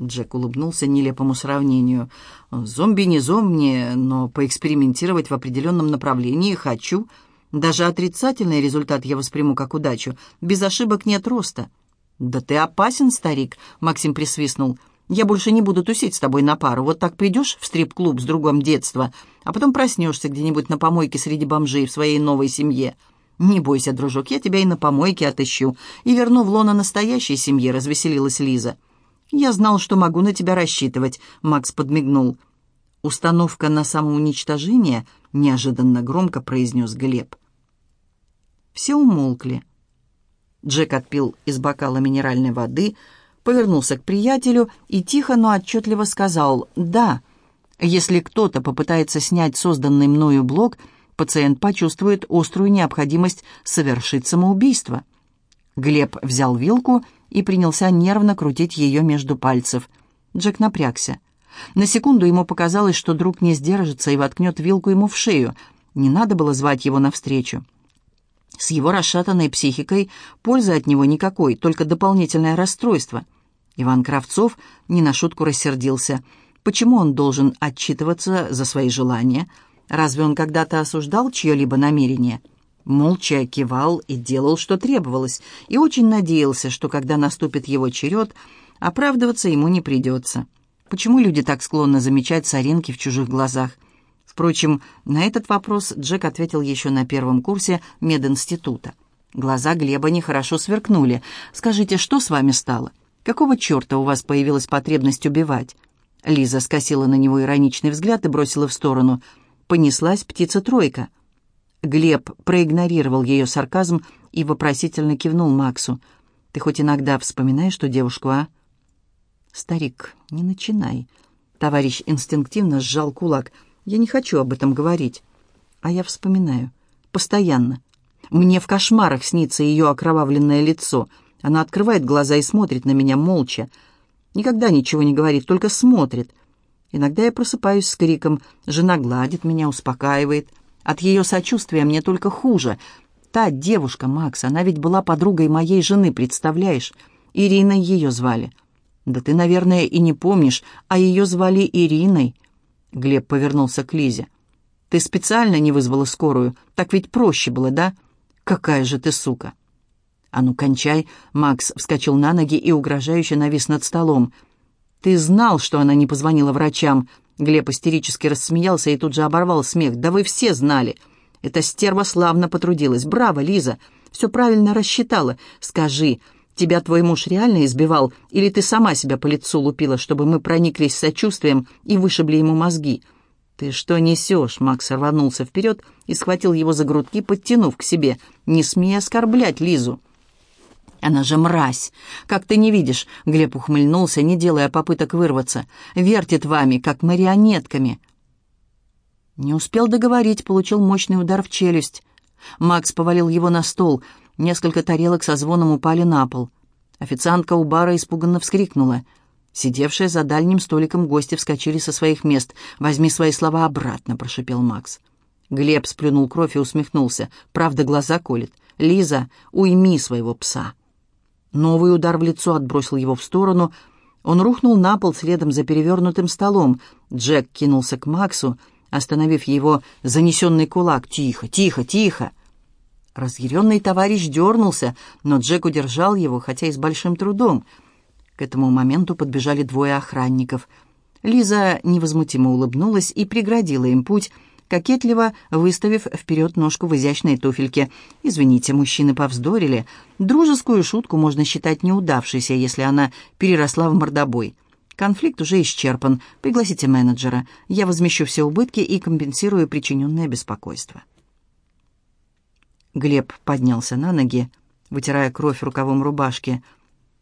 Джек улыбнулся нелепому сравнению. «Зомби не зомби, но поэкспериментировать в определенном направлении хочу. Даже отрицательный результат я восприму как удачу. Без ошибок нет роста». «Да ты опасен, старик», — Максим присвистнул. «Я больше не буду тусить с тобой на пару. Вот так придешь в стрип-клуб с другом детства, а потом проснешься где-нибудь на помойке среди бомжей в своей новой семье». «Не бойся, дружок, я тебя и на помойке отыщу, и верну в лоно настоящей семьи», — развеселилась Лиза. «Я знал, что могу на тебя рассчитывать», — Макс подмигнул. «Установка на самоуничтожение?» — неожиданно громко произнес Глеб. Все умолкли. Джек отпил из бокала минеральной воды, повернулся к приятелю и тихо, но отчетливо сказал «Да, если кто-то попытается снять созданный мною блок, пациент почувствует острую необходимость совершить самоубийство». Глеб взял вилку и принялся нервно крутить ее между пальцев. Джек напрягся. На секунду ему показалось, что друг не сдержится и воткнет вилку ему в шею. Не надо было звать его навстречу. С его расшатанной психикой пользы от него никакой, только дополнительное расстройство. Иван Кравцов не на шутку рассердился. Почему он должен отчитываться за свои желания? Разве он когда-то осуждал чье-либо намерение? Молча кивал и делал, что требовалось, и очень надеялся, что когда наступит его черед, оправдываться ему не придется. Почему люди так склонны замечать соринки в чужих глазах? Впрочем, на этот вопрос Джек ответил еще на первом курсе мединститута. Глаза Глеба нехорошо сверкнули. «Скажите, что с вами стало? Какого черта у вас появилась потребность убивать?» Лиза скосила на него ироничный взгляд и бросила в сторону. Понеслась птица-тройка. Глеб проигнорировал ее сарказм и вопросительно кивнул Максу. «Ты хоть иногда вспоминаешь ту девушку, а?» «Старик, не начинай». Товарищ инстинктивно сжал кулак – я не хочу об этом говорить. А я вспоминаю. Постоянно. Мне в кошмарах снится ее окровавленное лицо. Она открывает глаза и смотрит на меня молча. Никогда ничего не говорит, только смотрит. Иногда я просыпаюсь с криком. Жена гладит меня, успокаивает. От ее сочувствия мне только хуже. Та девушка, Макс, она ведь была подругой моей жены, представляешь? Ириной ее звали. Да ты, наверное, и не помнишь, а ее звали Ириной. Глеб повернулся к Лизе. «Ты специально не вызвала скорую? Так ведь проще было, да? Какая же ты сука!» «А ну, кончай!» Макс вскочил на ноги и угрожающе навис над столом. «Ты знал, что она не позвонила врачам?» Глеб истерически рассмеялся и тут же оборвал смех. «Да вы все знали! Эта стерва славно потрудилась. Браво, Лиза! Все правильно рассчитала. Скажи, Тебя твой муж реально избивал, или ты сама себя по лицу лупила, чтобы мы прониклись сочувствием и вышибли ему мозги?» «Ты что несешь?» Макс рванулся вперед и схватил его за грудки, подтянув к себе. «Не смей оскорблять Лизу!» «Она же мразь! Как ты не видишь?» Глеб ухмыльнулся, не делая попыток вырваться. «Вертит вами, как марионетками!» Не успел договорить, получил мощный удар в челюсть. Макс повалил его на стол — Несколько тарелок со звоном упали на пол. Официантка у бара испуганно вскрикнула. Сидевшие за дальним столиком гости вскочили со своих мест. «Возьми свои слова обратно», — прошипел Макс. Глеб сплюнул кровь и усмехнулся. Правда, глаза колет. «Лиза, уйми своего пса». Новый удар в лицо отбросил его в сторону. Он рухнул на пол следом за перевернутым столом. Джек кинулся к Максу, остановив его занесенный кулак. «Тихо, тихо, тихо!» Разъяренный товарищ дернулся, но Джек удержал его, хотя и с большим трудом. К этому моменту подбежали двое охранников. Лиза невозмутимо улыбнулась и преградила им путь, кокетливо выставив вперед ножку в изящной туфельке. «Извините, мужчины повздорили. Дружескую шутку можно считать неудавшейся, если она переросла в мордобой. Конфликт уже исчерпан. Пригласите менеджера. Я возмещу все убытки и компенсирую причиненное беспокойство». Глеб поднялся на ноги, вытирая кровь рукавом рубашки.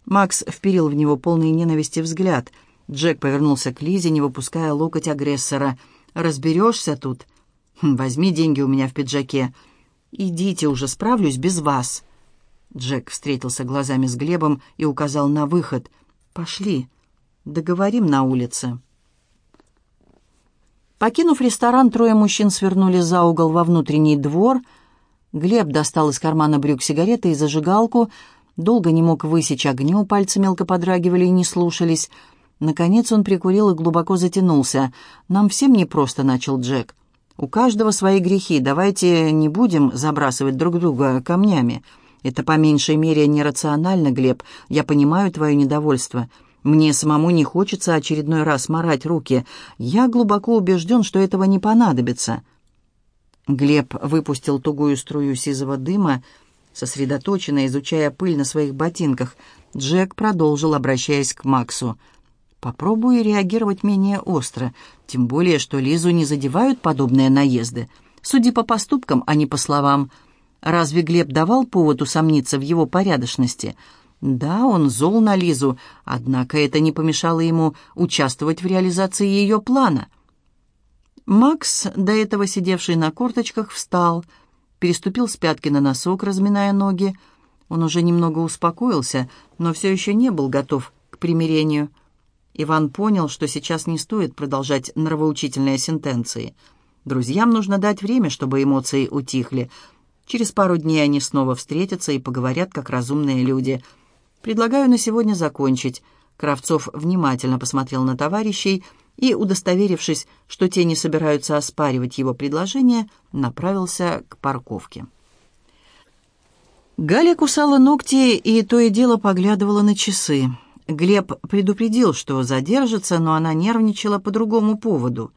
Макс вперил в него полный ненависти взгляд. Джек повернулся к Лизе, не выпуская локоть агрессора. «Разберешься тут? Хм, возьми деньги у меня в пиджаке. Идите уже, справлюсь без вас». Джек встретился глазами с Глебом и указал на выход. «Пошли, договорим на улице». Покинув ресторан, трое мужчин свернули за угол во внутренний двор — Глеб достал из кармана брюк сигареты и зажигалку, долго не мог высечь огню, пальцы мелко подрагивали и не слушались. Наконец он прикурил и глубоко затянулся. «Нам всем непросто», — начал Джек. «У каждого свои грехи. Давайте не будем забрасывать друг друга камнями. Это по меньшей мере нерационально, Глеб. Я понимаю твое недовольство. Мне самому не хочется очередной раз морать руки. Я глубоко убежден, что этого не понадобится». Глеб выпустил тугую струю сизого дыма, сосредоточенно изучая пыль на своих ботинках. Джек продолжил, обращаясь к Максу. «Попробую реагировать менее остро, тем более, что Лизу не задевают подобные наезды. Суди по поступкам, а не по словам. Разве Глеб давал повод усомниться в его порядочности?» Да, он зол на Лизу, однако это не помешало ему участвовать в реализации ее плана. Макс, до этого сидевший на корточках, встал, переступил с пятки на носок, разминая ноги. Он уже немного успокоился, но все еще не был готов к примирению. Иван понял, что сейчас не стоит продолжать нравоучительные сентенции. Друзьям нужно дать время, чтобы эмоции утихли. Через пару дней они снова встретятся и поговорят, как разумные люди. «Предлагаю на сегодня закончить». Кравцов внимательно посмотрел на товарищей и, удостоверившись, что те не собираются оспаривать его предложение, направился к парковке. Галя кусала ногти и то и дело поглядывала на часы. Глеб предупредил, что задержится, но она нервничала по другому поводу.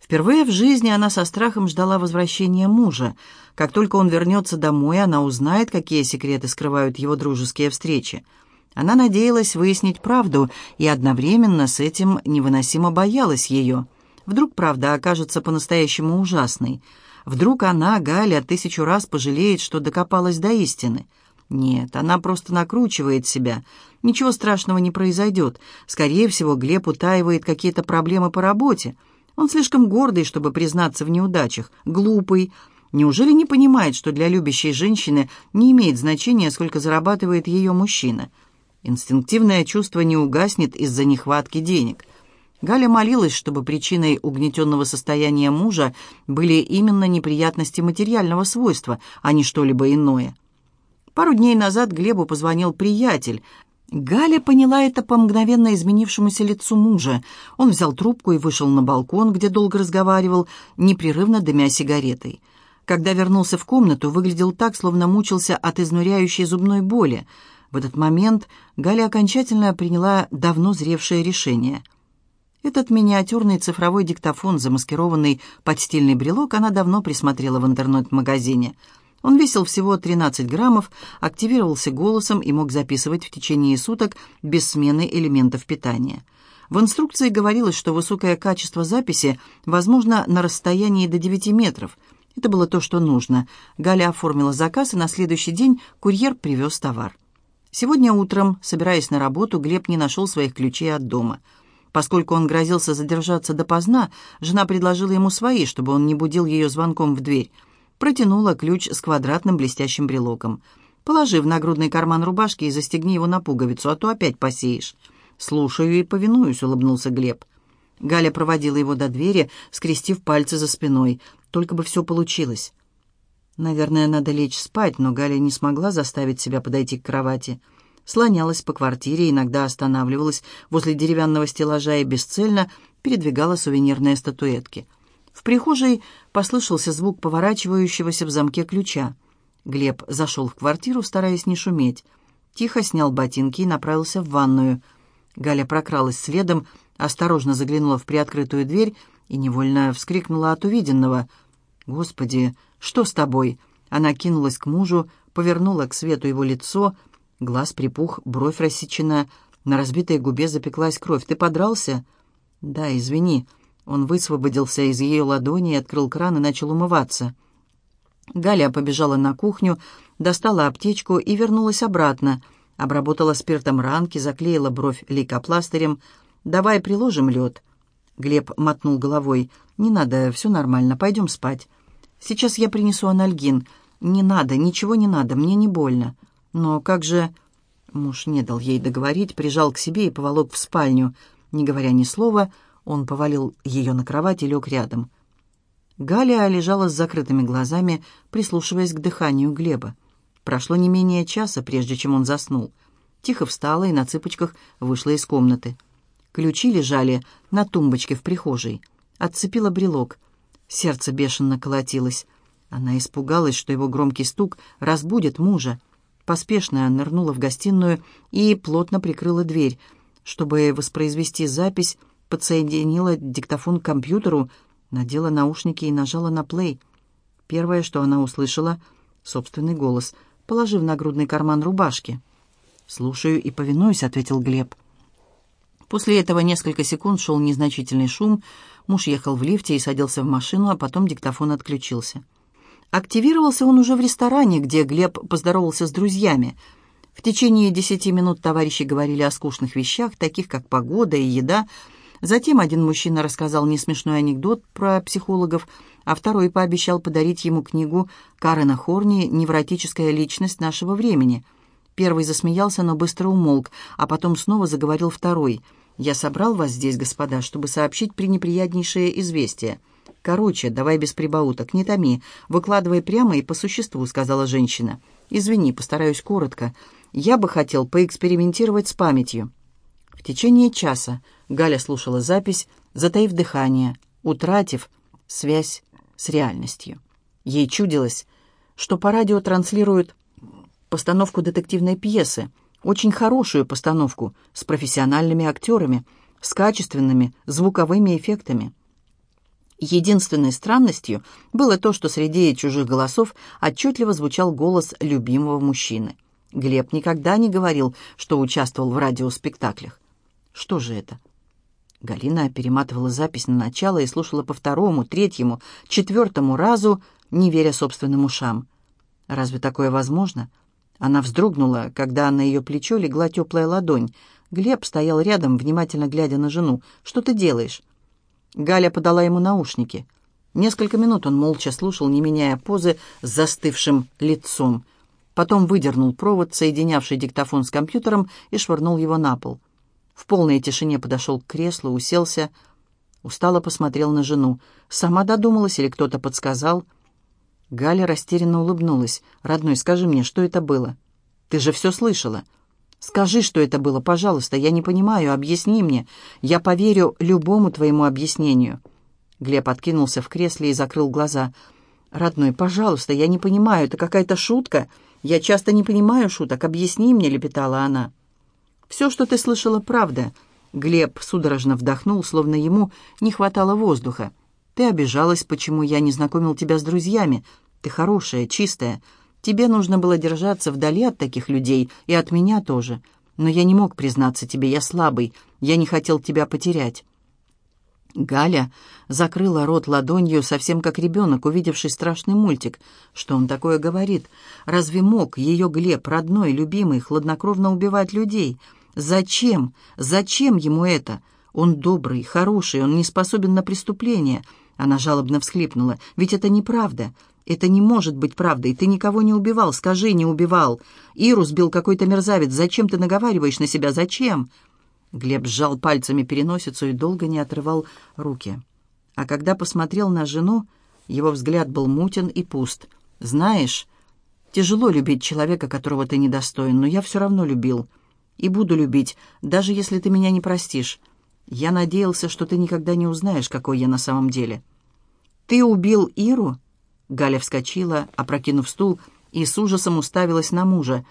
Впервые в жизни она со страхом ждала возвращения мужа. Как только он вернется домой, она узнает, какие секреты скрывают его дружеские встречи – она надеялась выяснить правду и одновременно с этим невыносимо боялась ее. Вдруг правда окажется по-настоящему ужасной. Вдруг она, Галя, тысячу раз пожалеет, что докопалась до истины. Нет, она просто накручивает себя. Ничего страшного не произойдет. Скорее всего, Глеб утаивает какие-то проблемы по работе. Он слишком гордый, чтобы признаться в неудачах. Глупый. Неужели не понимает, что для любящей женщины не имеет значения, сколько зарабатывает ее мужчина? Инстинктивное чувство не угаснет из-за нехватки денег. Галя молилась, чтобы причиной угнетенного состояния мужа были именно неприятности материального свойства, а не что-либо иное. Пару дней назад Глебу позвонил приятель. Галя поняла это по мгновенно изменившемуся лицу мужа. Он взял трубку и вышел на балкон, где долго разговаривал, непрерывно дымя сигаретой. Когда вернулся в комнату, выглядел так, словно мучился от изнуряющей зубной боли – в этот момент Галя окончательно приняла давно зревшее решение. Этот миниатюрный цифровой диктофон, замаскированный под стильный брелок, она давно присмотрела в интернет-магазине. Он весил всего 13 граммов, активировался голосом и мог записывать в течение суток без смены элементов питания. В инструкции говорилось, что высокое качество записи возможно на расстоянии до 9 метров. Это было то, что нужно. Галя оформила заказ, и на следующий день курьер привез товар. Сегодня утром, собираясь на работу, Глеб не нашел своих ключей от дома. Поскольку он грозился задержаться допоздна, жена предложила ему свои, чтобы он не будил ее звонком в дверь. Протянула ключ с квадратным блестящим брелоком. «Положи в нагрудный карман рубашки и застегни его на пуговицу, а то опять посеешь». «Слушаю и повинуюсь», — улыбнулся Глеб. Галя проводила его до двери, скрестив пальцы за спиной. Только бы все получилось. Наверное, надо лечь спать, но Галя не смогла заставить себя подойти к кровати. Слонялась по квартире, иногда останавливалась возле деревянного стеллажа и бесцельно передвигала сувенирные статуэтки. В прихожей послышался звук поворачивающегося в замке ключа. Глеб зашел в квартиру, стараясь не шуметь. Тихо снял ботинки и направился в ванную. Галя прокралась следом, осторожно заглянула в приоткрытую дверь и невольно вскрикнула от увиденного. «Господи, «Что с тобой?» Она кинулась к мужу, повернула к свету его лицо, глаз припух, бровь рассечена, на разбитой губе запеклась кровь. «Ты подрался?» «Да, извини». Он высвободился из ее ладони, открыл кран и начал умываться. Галя побежала на кухню, достала аптечку и вернулась обратно. Обработала спиртом ранки, заклеила бровь лейкопластырем. «Давай приложим лед». Глеб мотнул головой. «Не надо, все нормально, пойдем спать». Сейчас я принесу анальгин. Не надо, ничего не надо, мне не больно. Но как же...» Муж не дал ей договорить, прижал к себе и поволок в спальню. Не говоря ни слова, он повалил ее на кровать и лег рядом. Галя лежала с закрытыми глазами, прислушиваясь к дыханию Глеба. Прошло не менее часа, прежде чем он заснул. Тихо встала и на цыпочках вышла из комнаты. Ключи лежали на тумбочке в прихожей. Отцепила брелок. Сердце бешено колотилось. Она испугалась, что его громкий стук разбудит мужа. Поспешно нырнула в гостиную и плотно прикрыла дверь. Чтобы воспроизвести запись, подсоединила диктофон к компьютеру, надела наушники и нажала на плей. Первое, что она услышала — собственный голос, положив на грудный карман рубашки. «Слушаю и повинуюсь», — ответил Глеб. После этого несколько секунд шел незначительный шум. Муж ехал в лифте и садился в машину, а потом диктофон отключился. Активировался он уже в ресторане, где Глеб поздоровался с друзьями. В течение десяти минут товарищи говорили о скучных вещах, таких как погода и еда. Затем один мужчина рассказал несмешной анекдот про психологов, а второй пообещал подарить ему книгу Карена Хорни «Невротическая личность нашего времени». Первый засмеялся, но быстро умолк, а потом снова заговорил второй – я собрал вас здесь, господа, чтобы сообщить пренеприятнейшее известие. Короче, давай без прибауток, не томи, выкладывай прямо и по существу», — сказала женщина. «Извини, постараюсь коротко. Я бы хотел поэкспериментировать с памятью». В течение часа Галя слушала запись, затаив дыхание, утратив связь с реальностью. Ей чудилось, что по радио транслируют постановку детективной пьесы — очень хорошую постановку с профессиональными актерами, с качественными звуковыми эффектами. Единственной странностью было то, что среди чужих голосов отчетливо звучал голос любимого мужчины. Глеб никогда не говорил, что участвовал в радиоспектаклях. Что же это? Галина перематывала запись на начало и слушала по второму, третьему, четвертому разу, не веря собственным ушам. Разве такое возможно? — она вздрогнула, когда на ее плечо легла теплая ладонь. Глеб стоял рядом, внимательно глядя на жену. «Что ты делаешь?» Галя подала ему наушники. Несколько минут он молча слушал, не меняя позы, с застывшим лицом. Потом выдернул провод, соединявший диктофон с компьютером, и швырнул его на пол. В полной тишине подошел к креслу, уселся, устало посмотрел на жену. Сама додумалась или кто-то подсказал — Галя растерянно улыбнулась. «Родной, скажи мне, что это было? Ты же все слышала. Скажи, что это было, пожалуйста. Я не понимаю, объясни мне. Я поверю любому твоему объяснению». Глеб откинулся в кресле и закрыл глаза. «Родной, пожалуйста, я не понимаю, это какая-то шутка. Я часто не понимаю шуток. Объясни мне», — лепетала она. «Все, что ты слышала, правда». Глеб судорожно вдохнул, словно ему не хватало воздуха. «Ты обижалась, почему я не знакомил тебя с друзьями. Ты хорошая, чистая. Тебе нужно было держаться вдали от таких людей, и от меня тоже. Но я не мог признаться тебе, я слабый, я не хотел тебя потерять». Галя закрыла рот ладонью, совсем как ребенок, увидевший страшный мультик. Что он такое говорит? Разве мог ее Глеб, родной, любимый, хладнокровно убивать людей? Зачем? Зачем ему это? Он добрый, хороший, он не способен на преступление. Она жалобно всхлипнула. Ведь это неправда. «Это не может быть правдой. Ты никого не убивал. Скажи, не убивал. Иру сбил какой-то мерзавец. Зачем ты наговариваешь на себя? Зачем?» Глеб сжал пальцами переносицу и долго не отрывал руки. А когда посмотрел на жену, его взгляд был мутен и пуст. «Знаешь, тяжело любить человека, которого ты недостоин, но я все равно любил. И буду любить, даже если ты меня не простишь. Я надеялся, что ты никогда не узнаешь, какой я на самом деле». «Ты убил Иру?» Галя вскочила, опрокинув стул, и с ужасом уставилась на мужа.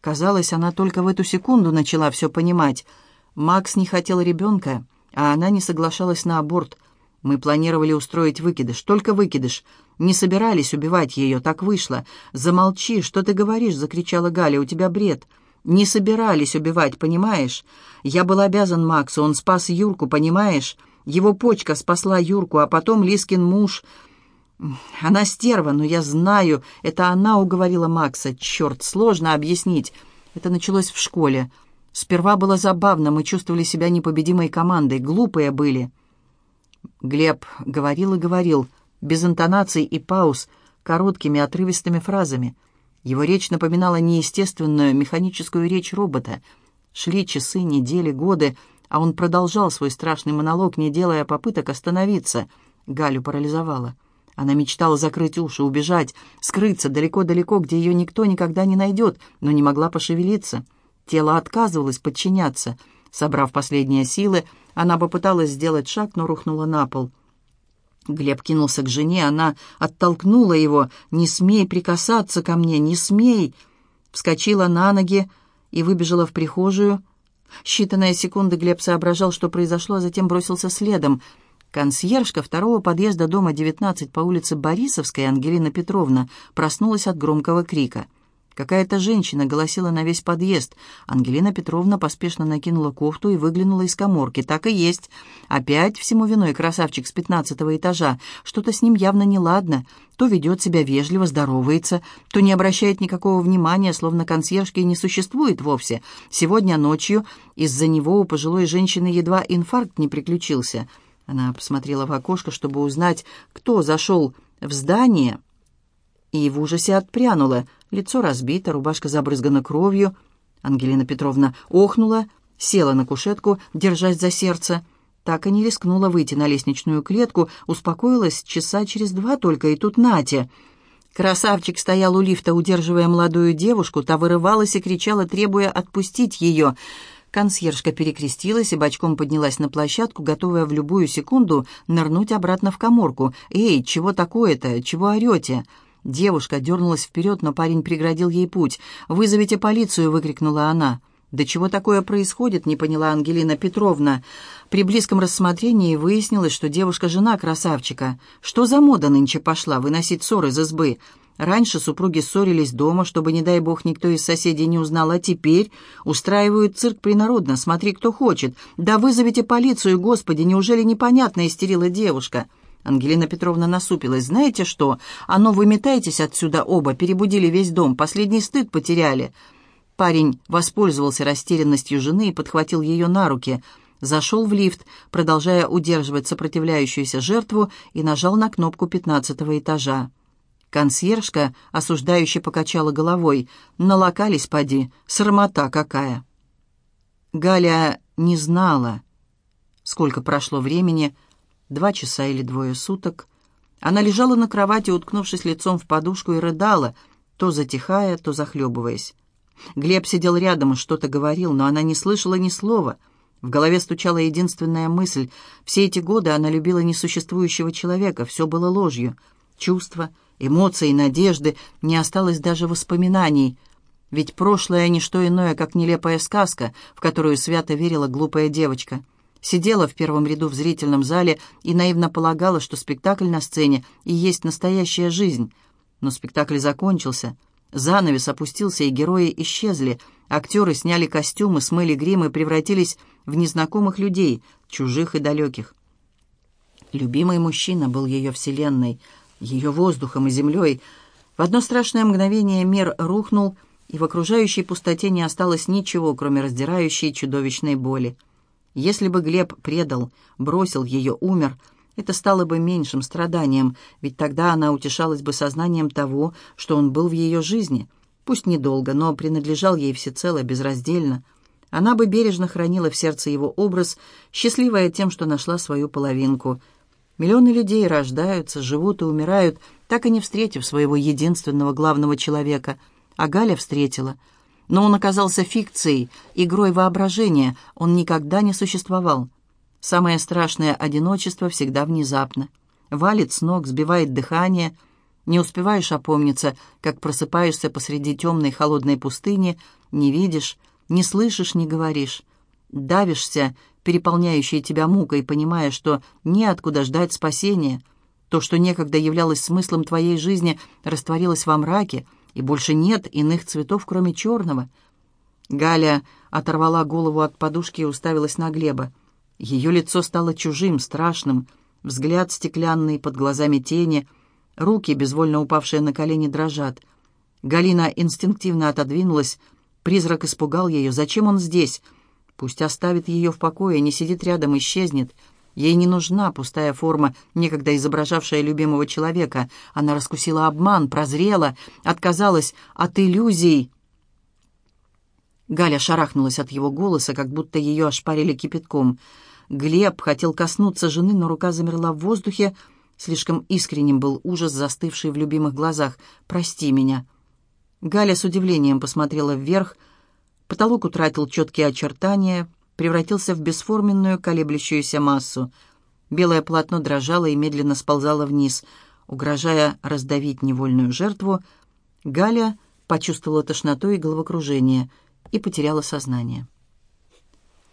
Казалось, она только в эту секунду начала все понимать. Макс не хотел ребенка, а она не соглашалась на аборт. Мы планировали устроить выкидыш, только выкидыш. Не собирались убивать ее, так вышло. «Замолчи, что ты говоришь?» — закричала Галя. «У тебя бред». «Не собирались убивать, понимаешь? Я был обязан Максу, он спас Юрку, понимаешь? Его почка спасла Юрку, а потом Лискин муж она стерва, но я знаю, это она уговорила Макса. Черт, сложно объяснить. Это началось в школе. Сперва было забавно, мы чувствовали себя непобедимой командой, глупые были. Глеб говорил и говорил, без интонаций и пауз, короткими отрывистыми фразами. Его речь напоминала неестественную механическую речь робота. Шли часы, недели, годы, а он продолжал свой страшный монолог, не делая попыток остановиться. Галю парализовало. Она мечтала закрыть уши, убежать, скрыться далеко-далеко, где ее никто никогда не найдет, но не могла пошевелиться. Тело отказывалось подчиняться. Собрав последние силы, она попыталась сделать шаг, но рухнула на пол. Глеб кинулся к жене, она оттолкнула его. «Не смей прикасаться ко мне, не смей!» Вскочила на ноги и выбежала в прихожую. Считанные секунды Глеб соображал, что произошло, а затем бросился следом. Консьержка второго подъезда дома 19 по улице Борисовской Ангелина Петровна проснулась от громкого крика — Какая-то женщина голосила на весь подъезд. Ангелина Петровна поспешно накинула кофту и выглянула из коморки. Так и есть. Опять всему виной красавчик с пятнадцатого этажа. Что-то с ним явно неладно. То ведет себя вежливо, здоровается, то не обращает никакого внимания, словно консьержки не существует вовсе. Сегодня ночью из-за него у пожилой женщины едва инфаркт не приключился. Она посмотрела в окошко, чтобы узнать, кто зашел в здание, и в ужасе отпрянула – Лицо разбито, рубашка забрызгана кровью. Ангелина Петровна охнула, села на кушетку, держась за сердце. Так и не рискнула выйти на лестничную клетку, успокоилась часа через два только, и тут Натя. Красавчик стоял у лифта, удерживая молодую девушку, та вырывалась и кричала, требуя отпустить ее. Консьержка перекрестилась и бочком поднялась на площадку, готовая в любую секунду нырнуть обратно в коморку. «Эй, чего такое-то? Чего орете?» Девушка дернулась вперед, но парень преградил ей путь. «Вызовите полицию!» — выкрикнула она. «Да чего такое происходит?» — не поняла Ангелина Петровна. При близком рассмотрении выяснилось, что девушка — жена красавчика. Что за мода нынче пошла выносить ссор из избы? Раньше супруги ссорились дома, чтобы, не дай бог, никто из соседей не узнал, а теперь устраивают цирк принародно, смотри, кто хочет. «Да вызовите полицию, господи, неужели непонятно?» — истерила девушка. Ангелина Петровна насупилась. «Знаете что? А ну, выметайтесь отсюда оба, перебудили весь дом, последний стыд потеряли». Парень воспользовался растерянностью жены и подхватил ее на руки. Зашел в лифт, продолжая удерживать сопротивляющуюся жертву, и нажал на кнопку пятнадцатого этажа. Консьержка осуждающе покачала головой. «Налокались, поди, срамота какая!» Галя не знала, сколько прошло времени, — два часа или двое суток. Она лежала на кровати, уткнувшись лицом в подушку, и рыдала, то затихая, то захлебываясь. Глеб сидел рядом и что-то говорил, но она не слышала ни слова. В голове стучала единственная мысль. Все эти годы она любила несуществующего человека, все было ложью. Чувства, эмоции, надежды, не осталось даже воспоминаний. Ведь прошлое — не что иное, как нелепая сказка, в которую свято верила глупая девочка — Сидела в первом ряду в зрительном зале и наивно полагала, что спектакль на сцене и есть настоящая жизнь. Но спектакль закончился. Занавес опустился, и герои исчезли. Актеры сняли костюмы, смыли грим и превратились в незнакомых людей, чужих и далеких. Любимый мужчина был ее вселенной, ее воздухом и землей. В одно страшное мгновение мир рухнул, и в окружающей пустоте не осталось ничего, кроме раздирающей чудовищной боли. Если бы Глеб предал, бросил ее, умер, это стало бы меньшим страданием, ведь тогда она утешалась бы сознанием того, что он был в ее жизни, пусть недолго, но принадлежал ей всецело, безраздельно. Она бы бережно хранила в сердце его образ, счастливая тем, что нашла свою половинку. Миллионы людей рождаются, живут и умирают, так и не встретив своего единственного главного человека. А Галя встретила — но он оказался фикцией, игрой воображения, он никогда не существовал. Самое страшное одиночество всегда внезапно. Валит с ног, сбивает дыхание. Не успеваешь опомниться, как просыпаешься посреди темной холодной пустыни, не видишь, не слышишь, не говоришь. Давишься, переполняющей тебя мукой, понимая, что неоткуда ждать спасения. То, что некогда являлось смыслом твоей жизни, растворилось во мраке — и больше нет иных цветов, кроме черного. Галя оторвала голову от подушки и уставилась на Глеба. Ее лицо стало чужим, страшным, взгляд стеклянный, под глазами тени, руки, безвольно упавшие на колени, дрожат. Галина инстинктивно отодвинулась, призрак испугал ее. «Зачем он здесь? Пусть оставит ее в покое, не сидит рядом, исчезнет». Ей не нужна пустая форма, некогда изображавшая любимого человека. Она раскусила обман, прозрела, отказалась от иллюзий. Галя шарахнулась от его голоса, как будто ее ошпарили кипятком. Глеб хотел коснуться жены, но рука замерла в воздухе. Слишком искренним был ужас, застывший в любимых глазах. «Прости меня». Галя с удивлением посмотрела вверх. Потолок утратил четкие очертания. Превратился в бесформенную колеблющуюся массу. Белое полотно дрожало и медленно сползало вниз. Угрожая раздавить невольную жертву, Галя почувствовала тошноту и головокружение и потеряла сознание.